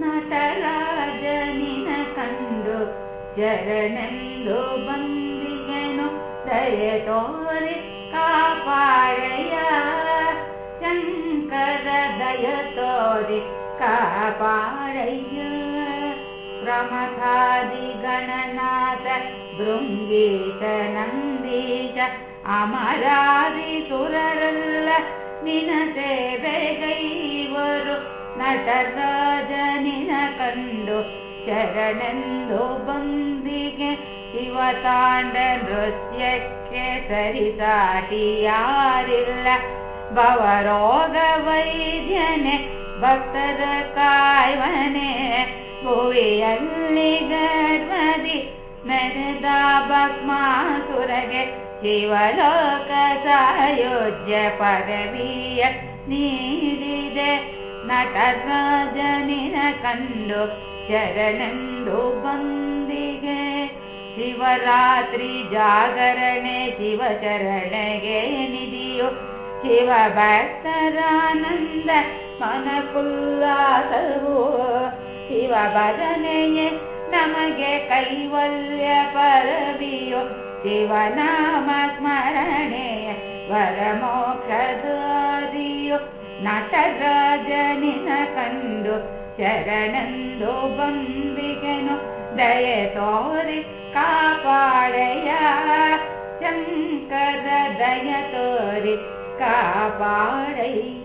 ನಟರಾಜನಿನ ಕಂಡು ಶರಣೆಂದು ಬಂದಿಗೆನು ದಯೆ ತೋರಿ ಕಾಪಾಡಯ್ಯ ಶಂಕರ ದಯ ತೋರಿ ಕಾಪಾಡಯ್ಯ ಪ್ರಮಥಾದಿ ಗಣನಾಥ ಭೃಂಗೀಶ ನಂದೀಶ ಅಮರಾದಿ ಸುರರಲ್ಲ ನಿನ ಸೇವೆಗೈವರು ನಟರಾಜನಿನ ಕಂಡು ಶರಣೆಂದು ಬಂದಿಗೆ ಇವ ತಾಂಡ ನೃತ್ಯಕ್ಕೆ ಸರಿಸಾಟಿ ಯಾರಿಲ್ಲ ಭವರೋಗ ವೈದ್ಯನೆ ಭಕ್ತರ ಕಾಯ್ವನೆ ಭುವಿಯಲ್ಲಿ ಗರ್ವದಿ ಮೆರೆದ ಭಸ್ಮಾಸುರಗೆ ಶಿವಲೋಕ ಸಾಯೋಜ್ಯ ಪದವಿಯ ನೀಡಿದೆ ನಟರಾಜನಿನ ಕಂಡು ಶರಣೆಂದು ಬಂದಿಗೆ ಶಿವರಾತ್ರಿ ಜಾಗರಣೆ ಶಿವಚರಣೆಗೆ ನಿಧಿಯು ಶಿವ ಭಕ್ತರಾನಂದ ಮನಕುಲ್ಲಾಸವು ಶಿವ ಭಜನೆಯೇ ನಮಗೆ ಕೈವಲ್ಯ ಪರವಿಯೋ ಶಿವನಾಮ ಸ್ಮರಣೆಯ ವರಮೋಕ್ಷದಾರಿಯೋ ನಟರಾಜನಿನ ಕಂಡು ಶರಣೆಂದು ಬಂದಿಗೆನು ದಯೆ ತೋರಿ ಕಾಪಾಡೆಯ ಶಂಕರ ದಯ ತೋರಿ ಕಾಪಾಡಯ್ಯ